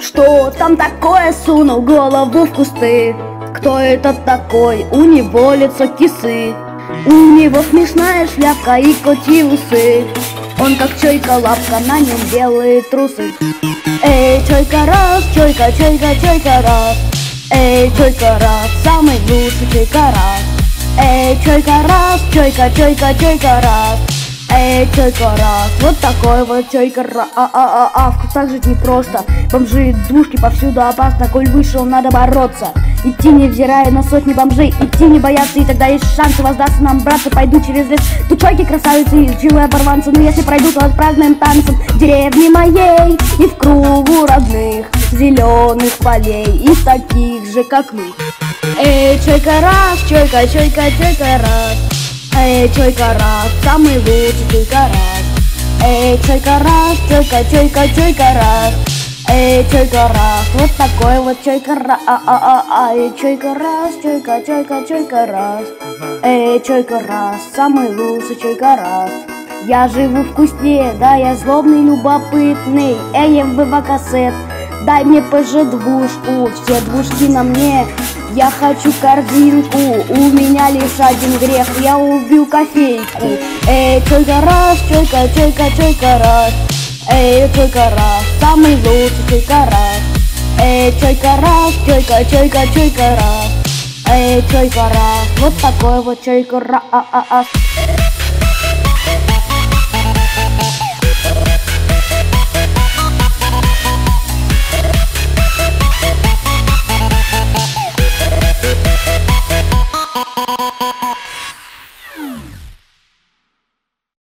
Что там такое, сунул голову в кусты? Кто это такой? У него лицо кисы. У него смешная шляпка и коти усы. Он как чойка лапка, на нем белые трусы. Эй, чойка раз, чойка, чойка, чойка раз. Эй, чойка раз, самый лучший чойка раз. Эй, чойка раз, чойка, чойка, чойка раз. Эй, чойка раз, вот такой вот чойка раз. А, а, а, а, в кустах жить непросто. Бомжи, двушки повсюду опасно, коль вышел, надо бороться. Идти невзирая на сотни бомжей, идти не бояться, и тогда есть шансы воздаться нам, братцы, пойду через лес. Тут красавицы и живые оборванцы, но если пройду, то отпразднуем танцем в деревне моей и в кругу родных зеленых полей, и таких же, как мы. Эй, чойка раз, чойка, чойка, чойка раз. Эй, чойка раз, самый лучший чойка раз. Эй, чойка раз, чойка, чойка, чойка раз. Эй, чойка раз, вот такой вот чойка раз. А, а, а, эй, чойка раз, чойка, чойка, чойка раз. Эй, чойка раз, самый лучший чойка раз. Я живу в кусте, да, я злобный, любопытный. Эй, МВВ кассет, дай мне ПЖ двушку, все двушки на мне. Я хочу корзинку, у меня лишь один грех, я убил кофейку. Эй, чойка раз, чойка, чойка, чойка раз. Эй, чойка раз, самый лучший чойка раз. Эй, чойка раз, чойка, чойка, чойка раз. Эй, чойка раз, вот такой вот чойка раз.